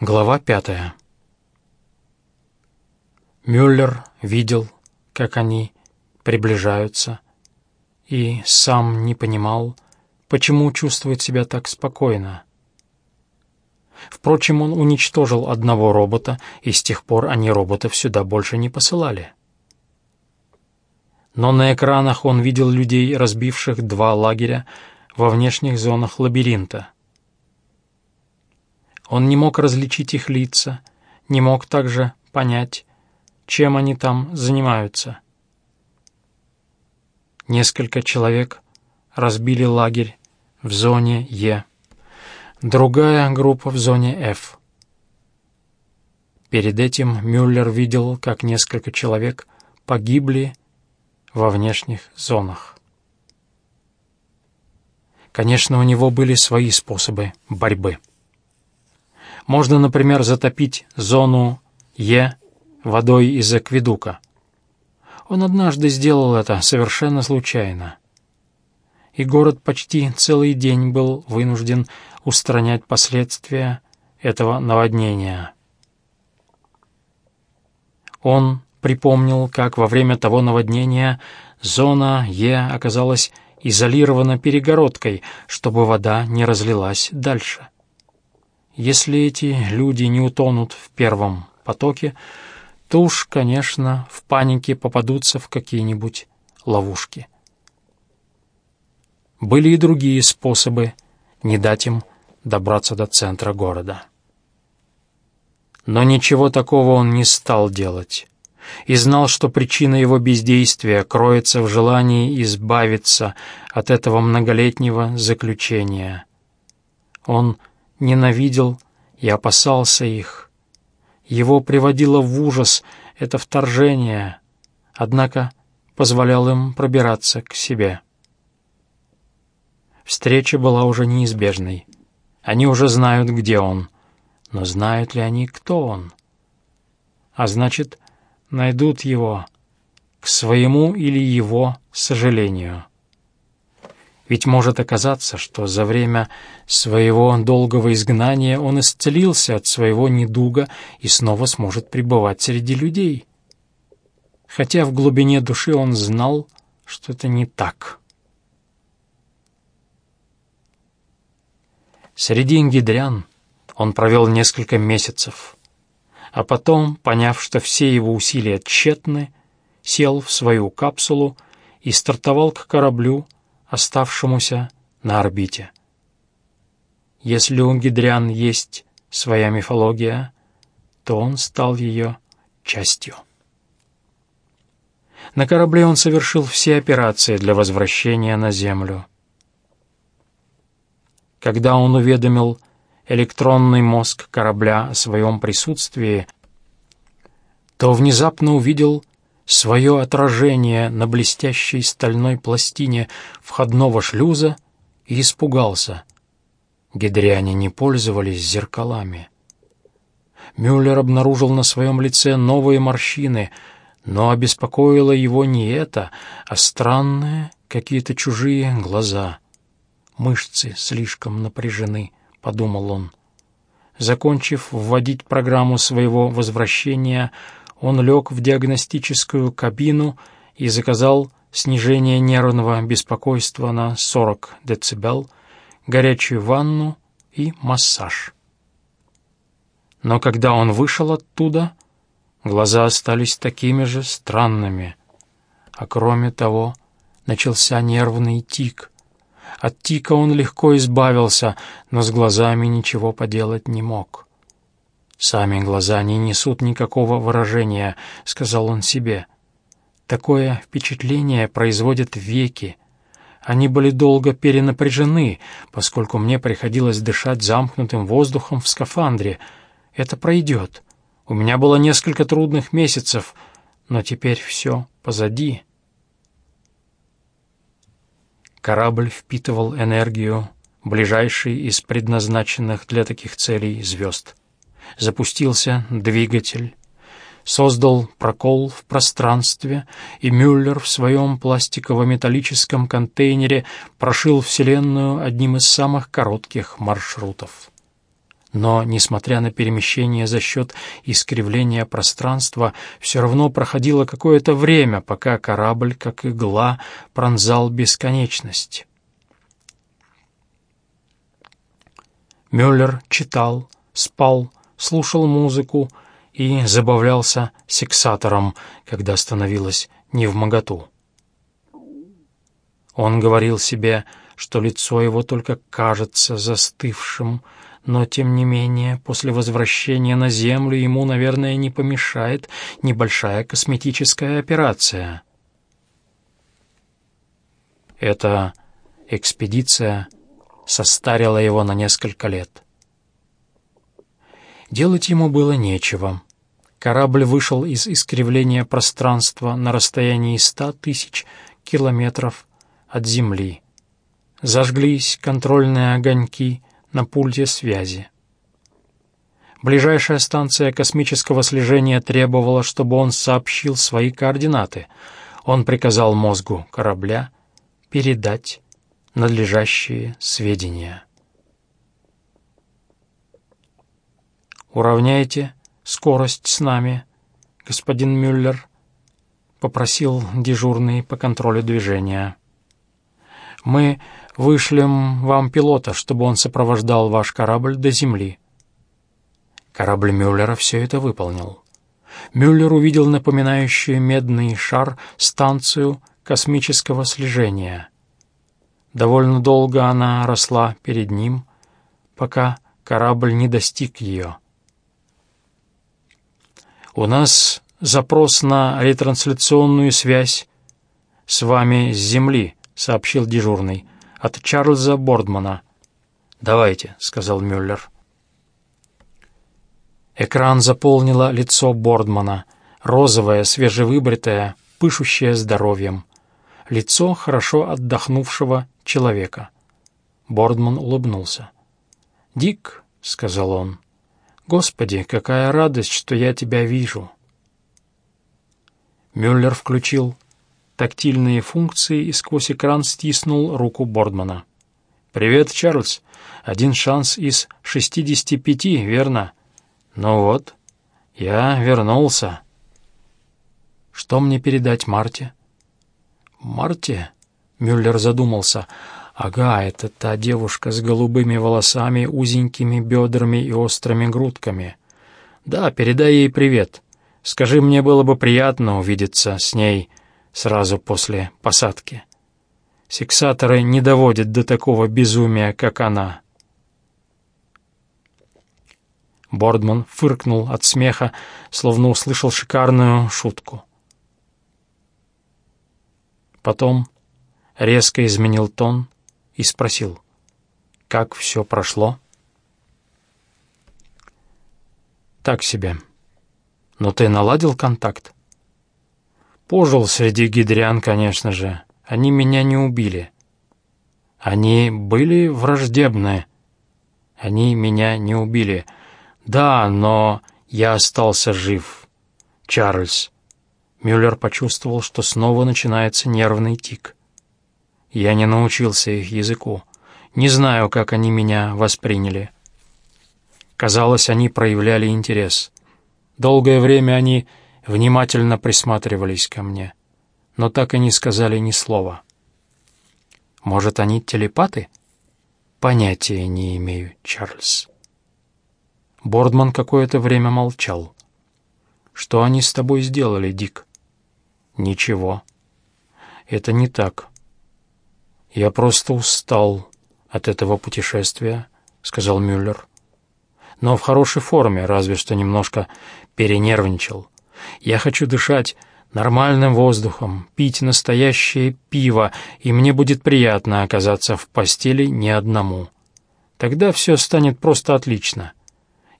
Глава пятая. Мюллер видел, как они приближаются, и сам не понимал, почему чувствует себя так спокойно. Впрочем, он уничтожил одного робота, и с тех пор они роботов сюда больше не посылали. Но на экранах он видел людей, разбивших два лагеря во внешних зонах лабиринта — он не мог различить их лица, не мог также понять, чем они там занимаются. Несколько человек разбили лагерь в зоне Е, другая группа в зоне F. Перед этим Мюллер видел, как несколько человек погибли во внешних зонах. Конечно, у него были свои способы борьбы. Можно, например, затопить зону Е водой из акведука. Он однажды сделал это совершенно случайно. И город почти целый день был вынужден устранять последствия этого наводнения. Он припомнил, как во время того наводнения зона Е оказалась изолирована перегородкой, чтобы вода не разлилась дальше. Если эти люди не утонут в первом потоке, то уж, конечно, в панике попадутся в какие-нибудь ловушки. Были и другие способы не дать им добраться до центра города. Но ничего такого он не стал делать и знал, что причина его бездействия кроется в желании избавиться от этого многолетнего заключения. Он ненавидел и опасался их. Его приводило в ужас это вторжение, однако позволял им пробираться к себе. Встреча была уже неизбежной. Они уже знают, где он, но знают ли они, кто он? А значит, найдут его к своему или его сожалению. Ведь может оказаться, что за время своего долгого изгнания он исцелился от своего недуга и снова сможет пребывать среди людей. Хотя в глубине души он знал, что это не так. Среди ингидрян он провел несколько месяцев, а потом, поняв, что все его усилия тщетны, сел в свою капсулу и стартовал к кораблю, оставшемуся на орбите. Если у Гидриан есть своя мифология, то он стал ее частью. На корабле он совершил все операции для возвращения на Землю. Когда он уведомил электронный мозг корабля о своем присутствии, то внезапно увидел свое отражение на блестящей стальной пластине входного шлюза и испугался. Гидриане не пользовались зеркалами. Мюллер обнаружил на своем лице новые морщины, но обеспокоило его не это, а странные какие-то чужие глаза. «Мышцы слишком напряжены», — подумал он. Закончив вводить программу своего возвращения, он лег в диагностическую кабину и заказал снижение нервного беспокойства на 40 дБ, горячую ванну и массаж. Но когда он вышел оттуда, глаза остались такими же странными, а кроме того начался нервный тик. От тика он легко избавился, но с глазами ничего поделать не мог. «Сами глаза не несут никакого выражения», — сказал он себе. «Такое впечатление производят веки. Они были долго перенапряжены, поскольку мне приходилось дышать замкнутым воздухом в скафандре. Это пройдет. У меня было несколько трудных месяцев, но теперь все позади». Корабль впитывал энергию ближайшей из предназначенных для таких целей звезд запустился двигатель, создал прокол в пространстве, и Мюллер в своем пластиково-металлическом контейнере прошил Вселенную одним из самых коротких маршрутов. Но, несмотря на перемещение за счет искривления пространства, все равно проходило какое-то время, пока корабль, как игла, пронзал бесконечность. Мюллер читал, спал, слушал музыку и забавлялся сексатором, когда становилось невмоготу. Он говорил себе, что лицо его только кажется застывшим, но, тем не менее, после возвращения на Землю ему, наверное, не помешает небольшая косметическая операция. Эта экспедиция состарила его на несколько лет. Делать ему было нечего. Корабль вышел из искривления пространства на расстоянии ста тысяч километров от Земли. Зажглись контрольные огоньки на пульте связи. Ближайшая станция космического слежения требовала, чтобы он сообщил свои координаты. Он приказал мозгу корабля передать надлежащие сведения. «Уравняйте скорость с нами, господин Мюллер», — попросил дежурный по контролю движения. «Мы вышлем вам пилота, чтобы он сопровождал ваш корабль до Земли». Корабль Мюллера все это выполнил. Мюллер увидел напоминающую медный шар станцию космического слежения — Довольно долго она росла перед ним, пока корабль не достиг ее. «У нас запрос на ретрансляционную связь с вами с Земли», — сообщил дежурный, — «от Чарльза Бордмана». «Давайте», — сказал Мюллер. Экран заполнило лицо Бордмана, розовое, свежевыбритое, пышущее здоровьем. Лицо хорошо отдохнувшего человека. Бордман улыбнулся. «Дик», — сказал он, — «Господи, какая радость, что я тебя вижу!» Мюллер включил тактильные функции и сквозь экран стиснул руку Бордмана. «Привет, Чарльз. Один шанс из шестидесяти пяти, верно? Ну вот, я вернулся». «Что мне передать Марте?» «Марте?» Мюллер задумался. «Ага, это та девушка с голубыми волосами, узенькими бедрами и острыми грудками. Да, передай ей привет. Скажи, мне было бы приятно увидеться с ней сразу после посадки. Сексаторы не доводят до такого безумия, как она». Бордман фыркнул от смеха, словно услышал шикарную шутку. Потом резко изменил тон и спросил, «Как все прошло?» «Так себе. Но ты наладил контакт?» «Пожил среди гидрян, конечно же. Они меня не убили. Они были враждебны. Они меня не убили. Да, но я остался жив. Чарльз». Мюллер почувствовал, что снова начинается нервный тик. Я не научился их языку. Не знаю, как они меня восприняли. Казалось, они проявляли интерес. Долгое время они внимательно присматривались ко мне, но так и не сказали ни слова. Может, они телепаты? Понятия не имею, Чарльз. Бордман какое-то время молчал. «Что они с тобой сделали, Дик?» «Ничего. Это не так. «Я просто устал от этого путешествия», — сказал Мюллер. «Но в хорошей форме, разве что немножко перенервничал. Я хочу дышать нормальным воздухом, пить настоящее пиво, и мне будет приятно оказаться в постели не одному. Тогда все станет просто отлично.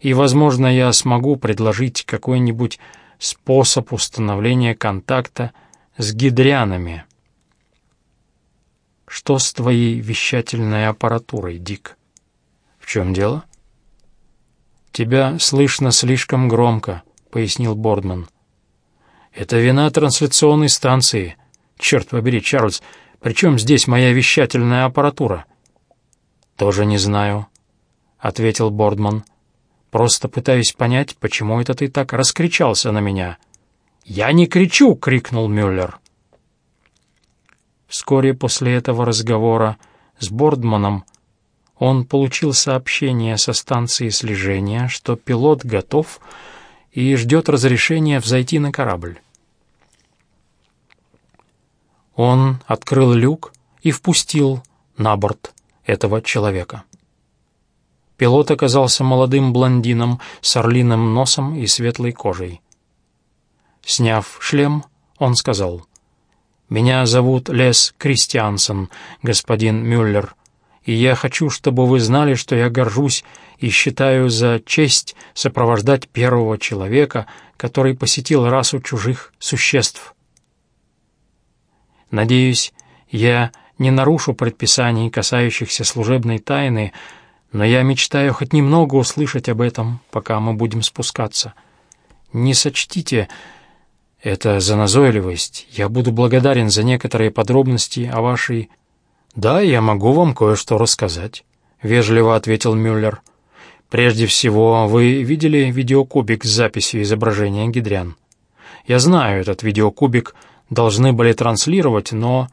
И, возможно, я смогу предложить какой-нибудь способ установления контакта с гидрянами». «Что с твоей вещательной аппаратурой, Дик?» «В чем дело?» «Тебя слышно слишком громко», — пояснил Бордман. «Это вина трансляционной станции. Черт побери, Чарльз, при чем здесь моя вещательная аппаратура?» «Тоже не знаю», — ответил Бордман. Просто пытаюсь понять, почему это ты так раскричался на меня». «Я не кричу!» — крикнул Мюллер. Вскоре после этого разговора с Бордманом он получил сообщение со станции слежения, что пилот готов и ждет разрешения взойти на корабль. Он открыл люк и впустил на борт этого человека. Пилот оказался молодым блондином с орлиным носом и светлой кожей. Сняв шлем, он сказал, «Меня зовут Лес Кристиансен, господин Мюллер, и я хочу, чтобы вы знали, что я горжусь и считаю за честь сопровождать первого человека, который посетил расу чужих существ. Надеюсь, я не нарушу предписаний, касающихся служебной тайны, но я мечтаю хоть немного услышать об этом, пока мы будем спускаться. Не сочтите это за назойливость. Я буду благодарен за некоторые подробности о вашей... «Да, я могу вам кое-что рассказать», — вежливо ответил Мюллер. «Прежде всего, вы видели видеокубик с записью изображения гидрян? Я знаю, этот видеокубик должны были транслировать, но...»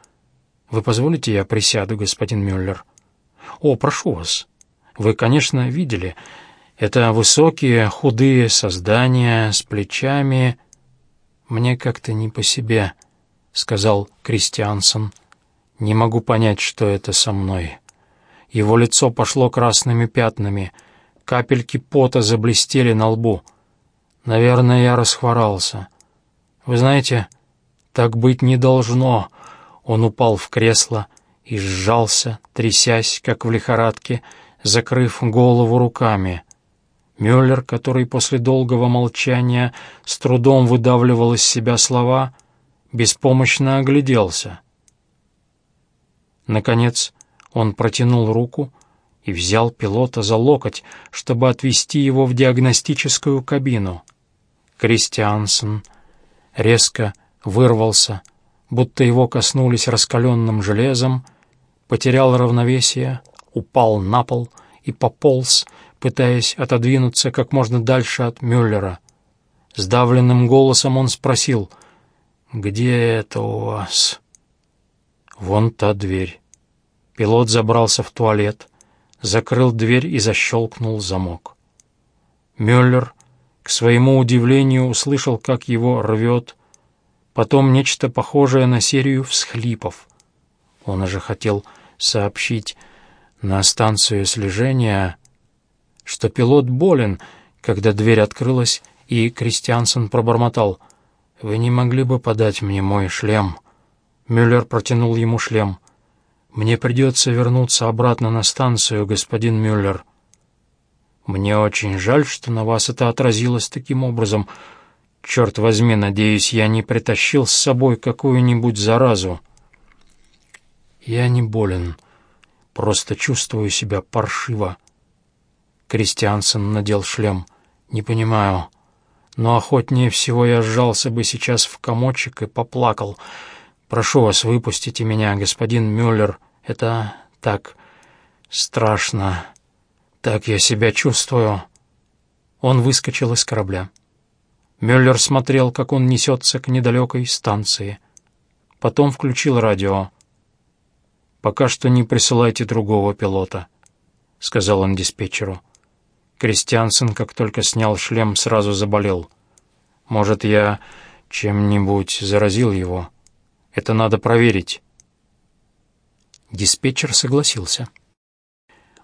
«Вы позволите, я присяду, господин Мюллер?» «О, прошу вас. Вы, конечно, видели. Это высокие, худые создания с плечами...» «Мне как-то не по себе», — сказал Кристиансон. «Не могу понять, что это со мной». Его лицо пошло красными пятнами, капельки пота заблестели на лбу. Наверное, я расхворался. Вы знаете, так быть не должно. Он упал в кресло и сжался, трясясь, как в лихорадке, закрыв голову руками. Мюллер, который после долгого молчания с трудом выдавливал из себя слова, беспомощно огляделся. Наконец он протянул руку и взял пилота за локоть, чтобы отвести его в диагностическую кабину. Кристиансен резко вырвался, будто его коснулись раскаленным железом, потерял равновесие, упал на пол и пополз, пытаясь отодвинуться как можно дальше от Мюллера. Сдавленным голосом он спросил, «Где это у вас?» «Вон та дверь». Пилот забрался в туалет, закрыл дверь и защелкнул замок. Мюллер, к своему удивлению, услышал, как его рвет, потом нечто похожее на серию всхлипов. Он уже хотел сообщить на станцию слежения что пилот болен, когда дверь открылась, и Кристиансен пробормотал. «Вы не могли бы подать мне мой шлем?» Мюллер протянул ему шлем. «Мне придется вернуться обратно на станцию, господин Мюллер». «Мне очень жаль, что на вас это отразилось таким образом. Черт возьми, надеюсь, я не притащил с собой какую-нибудь заразу». «Я не болен, просто чувствую себя паршиво», Кристиансен надел шлем. «Не понимаю. Но охотнее всего я сжался бы сейчас в комочек и поплакал. Прошу вас, выпустите меня, господин Мюллер. Это так страшно. Так я себя чувствую». Он выскочил из корабля. Мюллер смотрел, как он несется к недалекой станции. Потом включил радио. «Пока что не присылайте другого пилота», — сказал он диспетчеру. Кристиансен, как только снял шлем, сразу заболел. Может, я чем-нибудь заразил его? Это надо проверить. Диспетчер согласился.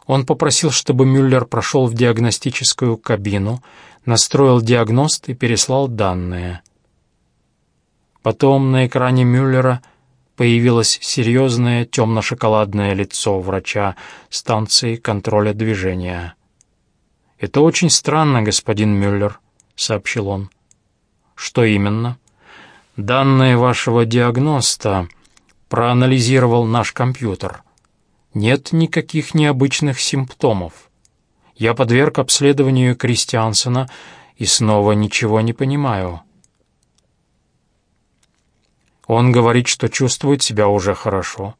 Он попросил, чтобы Мюллер прошел в диагностическую кабину, настроил диагност и переслал данные. Потом на экране Мюллера появилось серьезное темно-шоколадное лицо врача станции контроля движения. «Это очень странно, господин Мюллер», — сообщил он. «Что именно?» «Данные вашего диагноста проанализировал наш компьютер. Нет никаких необычных симптомов. Я подверг обследованию Кристиансена и снова ничего не понимаю». Он говорит, что чувствует себя уже хорошо.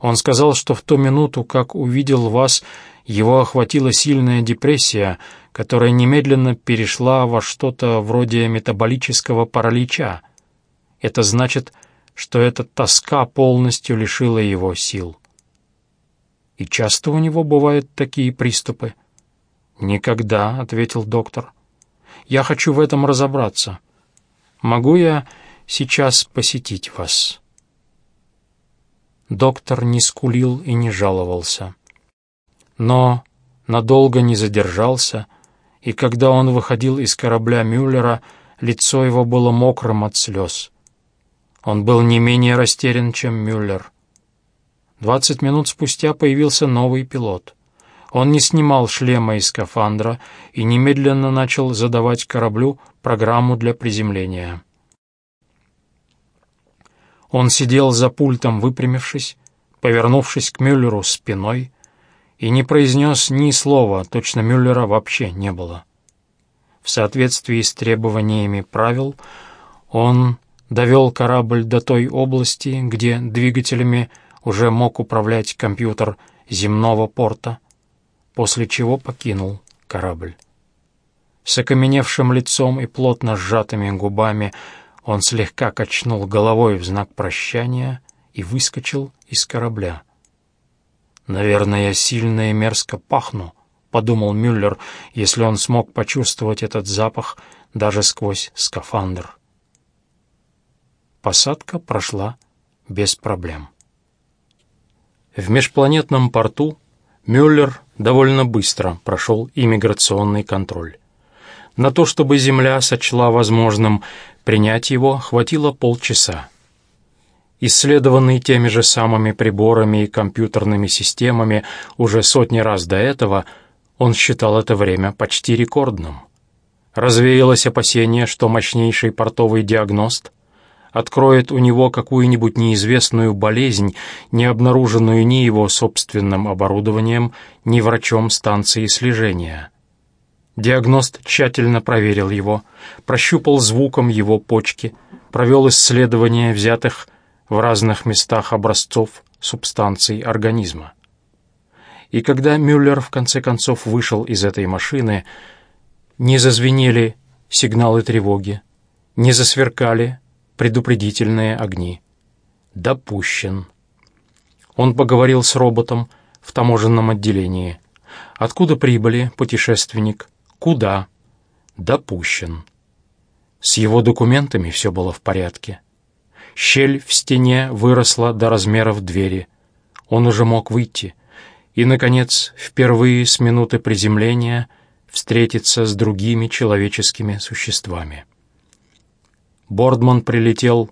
Он сказал, что в ту минуту, как увидел вас, Его охватила сильная депрессия, которая немедленно перешла во что-то вроде метаболического паралича. Это значит, что эта тоска полностью лишила его сил. И часто у него бывают такие приступы. «Никогда», — ответил доктор. «Я хочу в этом разобраться. Могу я сейчас посетить вас?» Доктор не скулил и не жаловался. Но надолго не задержался, и когда он выходил из корабля Мюллера, лицо его было мокрым от слез. Он был не менее растерян, чем Мюллер. Двадцать минут спустя появился новый пилот. Он не снимал шлема и скафандра и немедленно начал задавать кораблю программу для приземления. Он сидел за пультом, выпрямившись, повернувшись к Мюллеру спиной, и не произнес ни слова, точно Мюллера вообще не было. В соответствии с требованиями правил он довел корабль до той области, где двигателями уже мог управлять компьютер земного порта, после чего покинул корабль. С окаменевшим лицом и плотно сжатыми губами он слегка качнул головой в знак прощания и выскочил из корабля. «Наверное, я сильно и мерзко пахну», — подумал Мюллер, если он смог почувствовать этот запах даже сквозь скафандр. Посадка прошла без проблем. В межпланетном порту Мюллер довольно быстро прошел иммиграционный контроль. На то, чтобы Земля сочла возможным принять его, хватило полчаса. Исследованный теми же самыми приборами и компьютерными системами уже сотни раз до этого, он считал это время почти рекордным. Развеялось опасение, что мощнейший портовый диагност откроет у него какую-нибудь неизвестную болезнь, не обнаруженную ни его собственным оборудованием, ни врачом станции слежения. Диагност тщательно проверил его, прощупал звуком его почки, провел исследования взятых в разных местах образцов субстанций организма. И когда Мюллер в конце концов вышел из этой машины, не зазвенели сигналы тревоги, не засверкали предупредительные огни. Допущен. Он поговорил с роботом в таможенном отделении. Откуда прибыли, путешественник? Куда? Допущен. С его документами все было в порядке. Щель в стене выросла до размеров двери. Он уже мог выйти. И, наконец, впервые с минуты приземления встретиться с другими человеческими существами. Бордман прилетел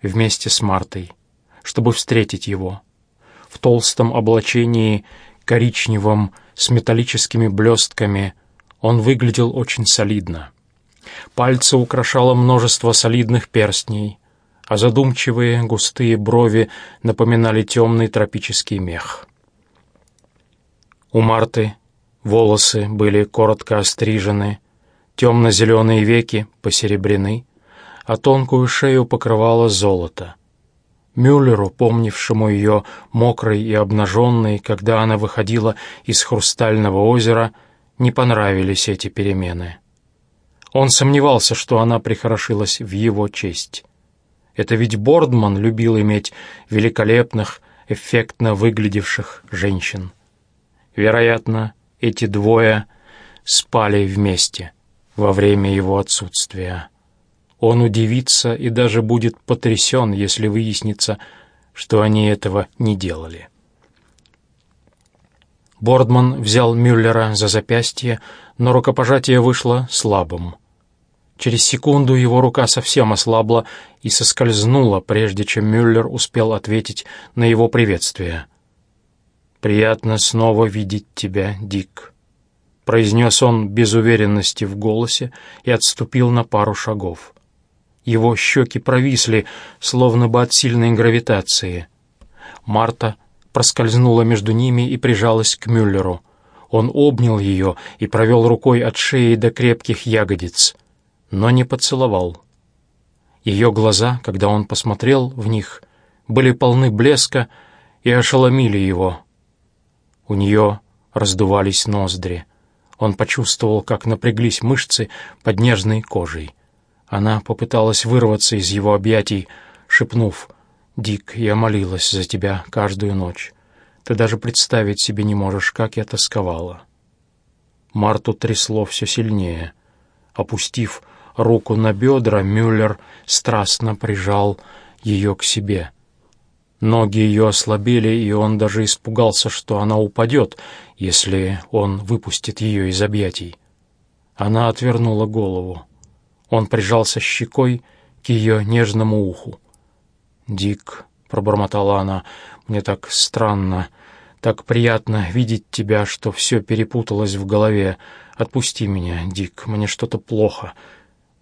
вместе с Мартой, чтобы встретить его. В толстом облачении, коричневом, с металлическими блестками, он выглядел очень солидно. Пальцы украшало множество солидных перстней — а задумчивые густые брови напоминали темный тропический мех. У Марты волосы были коротко острижены, темно-зеленые веки посеребрены, а тонкую шею покрывало золото. Мюллеру, помнившему ее мокрой и обнаженной, когда она выходила из хрустального озера, не понравились эти перемены. Он сомневался, что она прихорошилась в его честь. Это ведь Бордман любил иметь великолепных, эффектно выглядевших женщин. Вероятно, эти двое спали вместе во время его отсутствия. Он удивится и даже будет потрясен, если выяснится, что они этого не делали. Бордман взял Мюллера за запястье, но рукопожатие вышло слабым. Через секунду его рука совсем ослабла и соскользнула, прежде чем Мюллер успел ответить на его приветствие. «Приятно снова видеть тебя, Дик», — произнес он без уверенности в голосе и отступил на пару шагов. Его щеки провисли, словно бы от сильной гравитации. Марта проскользнула между ними и прижалась к Мюллеру. Он обнял ее и провел рукой от шеи до крепких ягодиц — но не поцеловал. Ее глаза, когда он посмотрел в них, были полны блеска и ошеломили его. У нее раздувались ноздри. Он почувствовал, как напряглись мышцы под нежной кожей. Она попыталась вырваться из его объятий, шепнув, «Дик, я молилась за тебя каждую ночь. Ты даже представить себе не можешь, как я тосковала». Марту трясло все сильнее. Опустив руку на бедра, Мюллер страстно прижал ее к себе. Ноги ее ослабели, и он даже испугался, что она упадет, если он выпустит ее из объятий. Она отвернула голову. Он прижался щекой к ее нежному уху. «Дик», — пробормотала она, — «мне так странно, так приятно видеть тебя, что все перепуталось в голове. Отпусти меня, Дик, мне что-то плохо».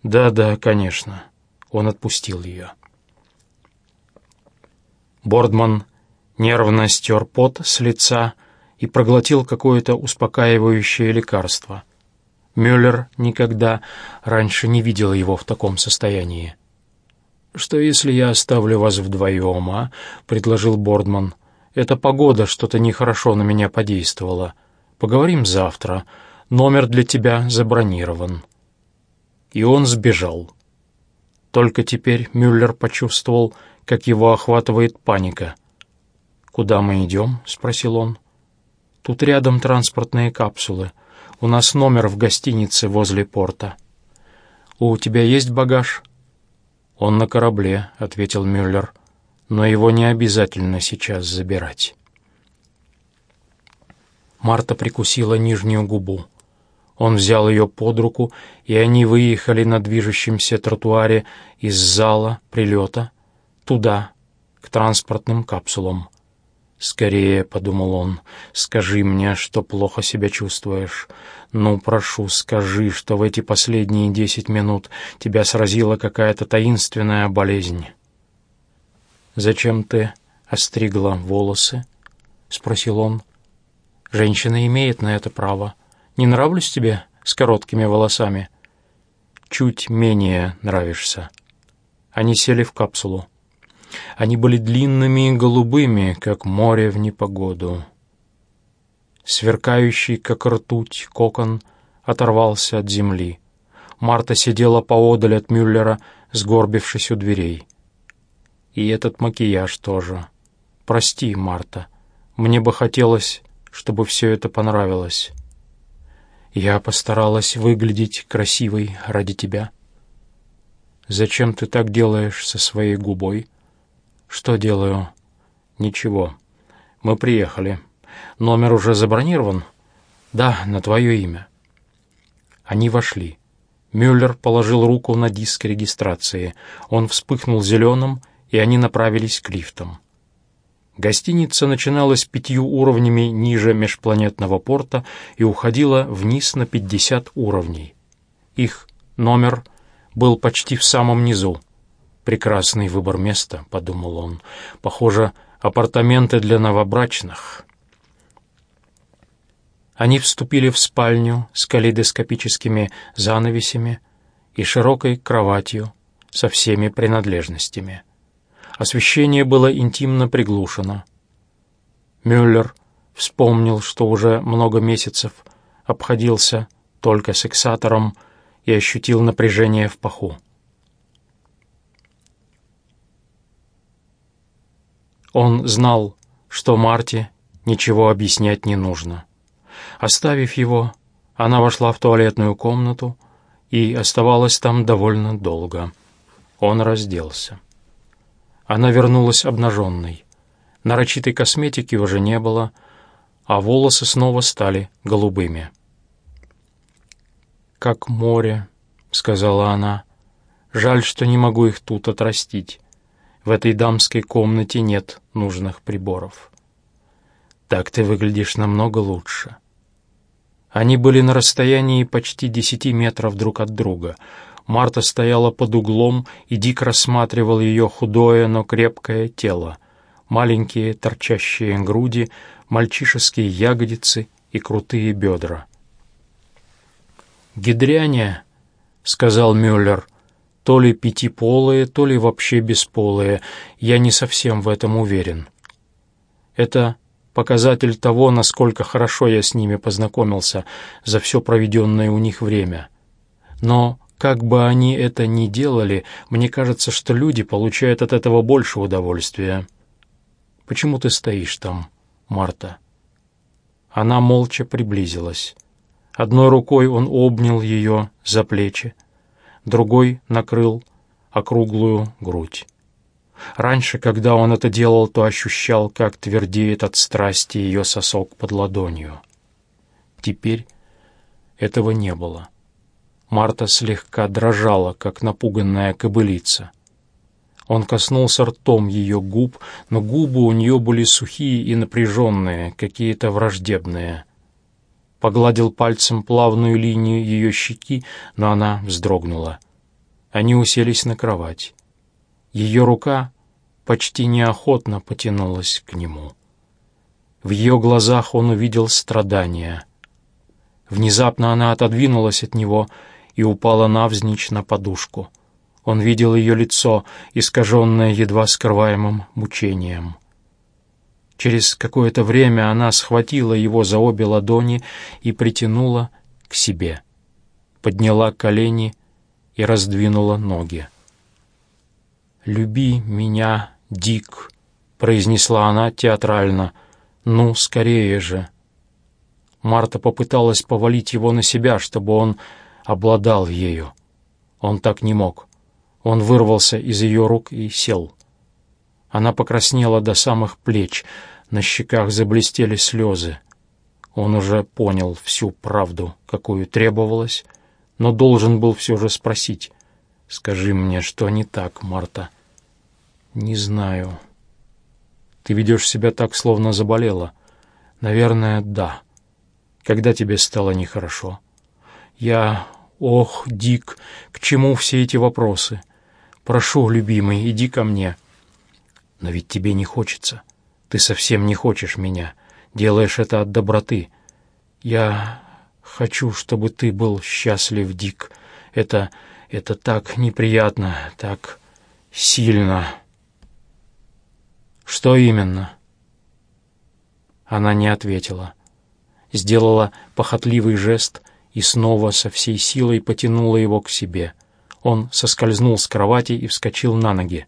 «Да-да, конечно». Он отпустил ее. Бордман нервно стер пот с лица и проглотил какое-то успокаивающее лекарство. Мюллер никогда раньше не видел его в таком состоянии. «Что, если я оставлю вас вдвоем, а?» — предложил Бордман. «Эта погода что-то нехорошо на меня подействовала. Поговорим завтра. Номер для тебя забронирован». И он сбежал. Только теперь Мюллер почувствовал, как его охватывает паника. «Куда мы идем?» — спросил он. «Тут рядом транспортные капсулы. У нас номер в гостинице возле порта». «У тебя есть багаж?» «Он на корабле», — ответил Мюллер. «Но его не обязательно сейчас забирать». Марта прикусила нижнюю губу. Он взял ее под руку, и они выехали на движущемся тротуаре из зала прилета туда, к транспортным капсулам. «Скорее», — подумал он, — «скажи мне, что плохо себя чувствуешь. Ну, прошу, скажи, что в эти последние десять минут тебя сразила какая-то таинственная болезнь». «Зачем ты остригла волосы?» — спросил он. «Женщина имеет на это право. Не нравлюсь тебе с короткими волосами?» «Чуть менее нравишься». Они сели в капсулу. Они были длинными и голубыми, как море в непогоду. Сверкающий, как ртуть, кокон оторвался от земли. Марта сидела поодаль от Мюллера, сгорбившись у дверей. И этот макияж тоже. Прости, Марта, мне бы хотелось, чтобы все это понравилось. Я постаралась выглядеть красивой ради тебя. Зачем ты так делаешь со своей губой? Что делаю? Ничего. Мы приехали. Номер уже забронирован? Да, на твое имя. Они вошли. Мюллер положил руку на диск регистрации. Он вспыхнул зеленым, и они направились к лифтам. Гостиница начиналась пятью уровнями ниже межпланетного порта и уходила вниз на 50 уровней. Их номер был почти в самом низу. «Прекрасный выбор места», — подумал он. «Похоже, апартаменты для новобрачных». Они вступили в спальню с калейдоскопическими занавесями и широкой кроватью со всеми принадлежностями. Освещение было интимно приглушено. Мюллер вспомнил, что уже много месяцев обходился только сексатором и ощутил напряжение в паху. Он знал, что Марте ничего объяснять не нужно. Оставив его, она вошла в туалетную комнату и оставалась там довольно долго. Он разделся. Она вернулась обнаженной. Нарочитой косметики уже не было, а волосы снова стали голубыми. «Как море», — сказала она. «Жаль, что не могу их тут отрастить. В этой дамской комнате нет нужных приборов. Так ты выглядишь намного лучше. Они были на расстоянии почти десяти метров друг от друга. Марта стояла под углом, и Дик рассматривал ее худое, но крепкое тело, маленькие торчащие груди, мальчишеские ягодицы и крутые бедра. «Гидряне», — сказал Мюллер, то ли пятиполые, то ли вообще бесполые. Я не совсем в этом уверен. Это показатель того, насколько хорошо я с ними познакомился за все проведенное у них время. Но как бы они это ни делали, мне кажется, что люди получают от этого больше удовольствия. Почему ты стоишь там, Марта?» Она молча приблизилась. Одной рукой он обнял ее за плечи, другой накрыл округлую грудь. Раньше, когда он это делал, то ощущал, как твердеет от страсти ее сосок под ладонью. Теперь этого не было. Марта слегка дрожала, как напуганная кобылица. Он коснулся ртом ее губ, но губы у нее были сухие и напряженные, какие-то враждебные. Погладил пальцем плавную линию ее щеки, но она вздрогнула. Они уселись на кровать. Ее рука почти неохотно потянулась к нему. В ее глазах он увидел страдания. Внезапно она отодвинулась от него и упала навзничь на подушку. Он видел ее лицо, искаженное едва скрываемым мучением. Через какое-то время она схватила его за обе ладони и притянула к себе, подняла колени и раздвинула ноги. «Люби меня, Дик», — произнесла она театрально. «Ну, скорее же». Марта попыталась повалить его на себя, чтобы он обладал ею. Он так не мог. Он вырвался из ее рук и сел. Она покраснела до самых плеч, на щеках заблестели слезы. Он уже понял всю правду, какую требовалось, но должен был все же спросить. «Скажи мне, что не так, Марта?» «Не знаю. Ты ведешь себя так, словно заболела. Наверное, да. Когда тебе стало нехорошо?» «Я... Ох, Дик, к чему все эти вопросы? Прошу, любимый, иди ко мне». «Но ведь тебе не хочется. Ты совсем не хочешь меня. Делаешь это от доброты. Я хочу, чтобы ты был счастлив, Дик. Это... Это так неприятно, так сильно. Что именно? Она не ответила. Сделала похотливый жест и снова со всей силой потянула его к себе. Он соскользнул с кровати и вскочил на ноги.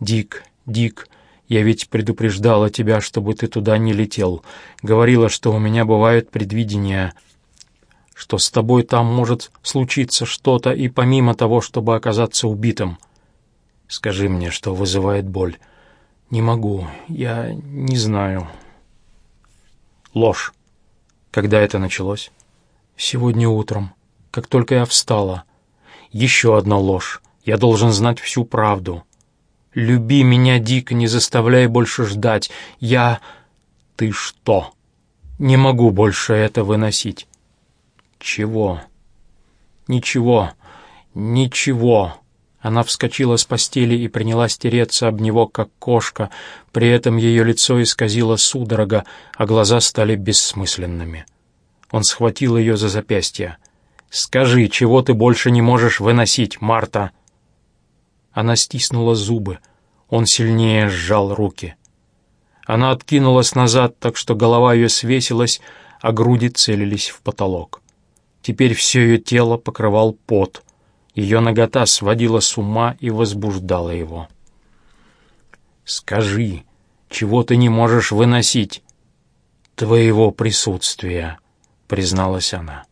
«Дик, Дик, я ведь предупреждала тебя, чтобы ты туда не летел. Говорила, что у меня бывают предвидения что с тобой там может случиться что-то и помимо того, чтобы оказаться убитым. Скажи мне, что вызывает боль. Не могу, я не знаю. Ложь. Когда это началось? Сегодня утром, как только я встала. Еще одна ложь. Я должен знать всю правду. Люби меня дико, не заставляй больше ждать. Я... Ты что? Не могу больше это выносить. «Чего?» «Ничего, ничего». Она вскочила с постели и принялась тереться об него, как кошка. При этом ее лицо исказило судорога, а глаза стали бессмысленными. Он схватил ее за запястье. «Скажи, чего ты больше не можешь выносить, Марта?» Она стиснула зубы. Он сильнее сжал руки. Она откинулась назад, так что голова ее свесилась, а груди целились в потолок. Теперь все ее тело покрывал пот. Ее нагота сводила с ума и возбуждала его. «Скажи, чего ты не можешь выносить?» «Твоего присутствия», — призналась она.